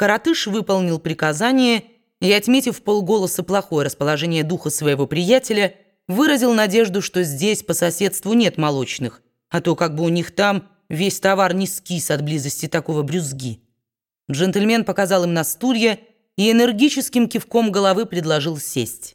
Коротыш выполнил приказание и, отметив полголоса плохое расположение духа своего приятеля, выразил надежду, что здесь по соседству нет молочных, а то как бы у них там весь товар не скис от близости такого брюзги. Джентльмен показал им на стулья и энергическим кивком головы предложил сесть.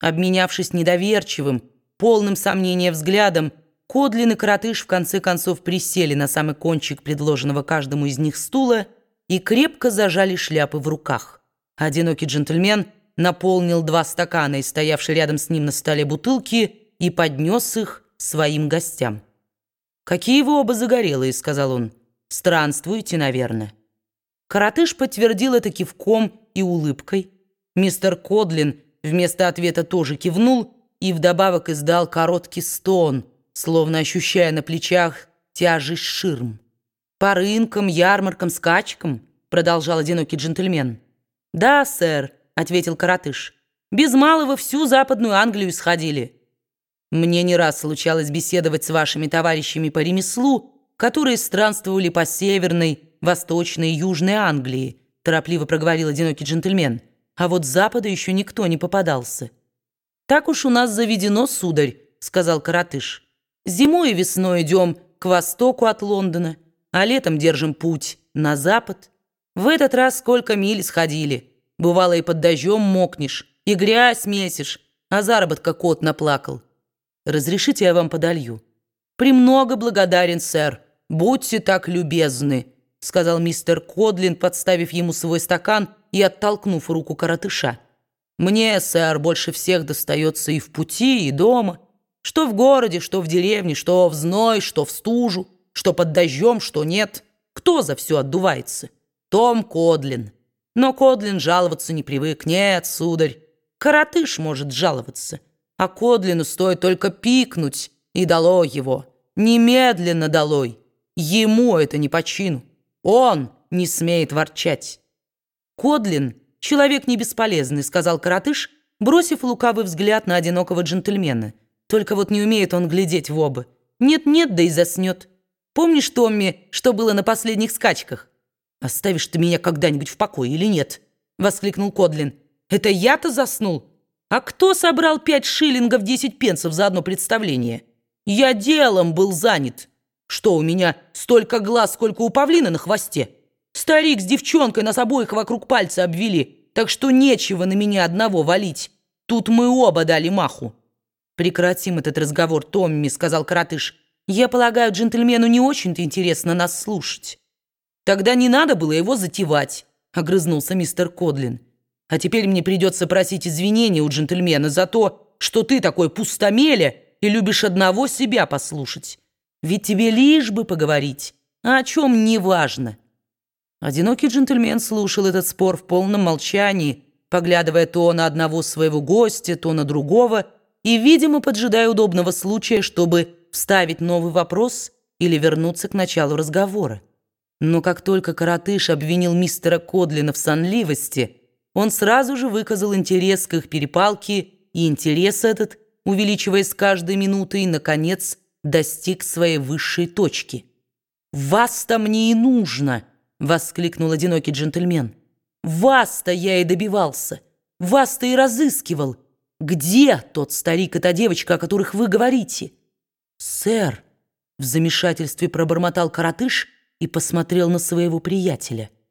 Обменявшись недоверчивым, полным сомнения взглядом, Кодлин и Коротыш в конце концов присели на самый кончик предложенного каждому из них стула и крепко зажали шляпы в руках. Одинокий джентльмен наполнил два стакана из стоявшей рядом с ним на столе бутылки и поднес их своим гостям. «Какие вы оба загорелые», — сказал он. «Странствуете, наверное». Коротыш подтвердил это кивком и улыбкой. Мистер Кодлин вместо ответа тоже кивнул и вдобавок издал короткий стон, словно ощущая на плечах тяжесть ширм. «По рынкам, ярмаркам, скачкам», — продолжал одинокий джентльмен. «Да, сэр», — ответил коротыш. «Без малого всю западную Англию сходили». «Мне не раз случалось беседовать с вашими товарищами по ремеслу, которые странствовали по северной, восточной и южной Англии», торопливо проговорил одинокий джентльмен. «А вот с запада еще никто не попадался». «Так уж у нас заведено, сударь», — сказал коротыш. «Зимой и весной идем к востоку от Лондона, а летом держим путь на запад. В этот раз сколько миль сходили. Бывало, и под дождем мокнешь, и грязь месишь, а заработка кот наплакал. Разрешите я вам подолью? «Премного благодарен, сэр. Будьте так любезны», — сказал мистер Кодлин, подставив ему свой стакан и оттолкнув руку коротыша. «Мне, сэр, больше всех достается и в пути, и дома. Что в городе, что в деревне, что в зной, что в стужу, что под дождем, что нет. Кто за все отдувается? Том Кодлин. Но Кодлин жаловаться не привык. Нет, сударь, коротыш может жаловаться. А Кодлину стоит только пикнуть, и дало его. Немедленно долой. Ему это не по чину. Он не смеет ворчать. Кодлин — человек не бесполезный, сказал коротыш, бросив лукавый взгляд на одинокого джентльмена. Только вот не умеет он глядеть в оба. Нет-нет, да и заснет. Помнишь, Томми, что было на последних скачках? «Оставишь ты меня когда-нибудь в покое или нет?» — воскликнул Кодлин. «Это я-то заснул? А кто собрал пять шиллингов десять пенсов за одно представление? Я делом был занят. Что, у меня столько глаз, сколько у павлина на хвосте? Старик с девчонкой нас обоих вокруг пальца обвели, так что нечего на меня одного валить. Тут мы оба дали маху». «Прекратим этот разговор, Томми», — сказал коротыш. «Я полагаю, джентльмену не очень-то интересно нас слушать». «Тогда не надо было его затевать», — огрызнулся мистер Кодлин. «А теперь мне придется просить извинения у джентльмена за то, что ты такой пустомеля и любишь одного себя послушать. Ведь тебе лишь бы поговорить, а о чем не важно». Одинокий джентльмен слушал этот спор в полном молчании, поглядывая то на одного своего гостя, то на другого, и, видимо, поджидая удобного случая, чтобы вставить новый вопрос или вернуться к началу разговора. Но как только коротыш обвинил мистера Кодлина в сонливости, он сразу же выказал интерес к их перепалке, и интерес этот, увеличиваясь с каждой минутой, наконец достиг своей высшей точки. «Вас-то мне и нужно!» — воскликнул одинокий джентльмен. «Вас-то я и добивался! Вас-то и разыскивал! Где тот старик и та девочка, о которых вы говорите?» «Сэр!» — в замешательстве пробормотал коротыш — и посмотрел на своего приятеля –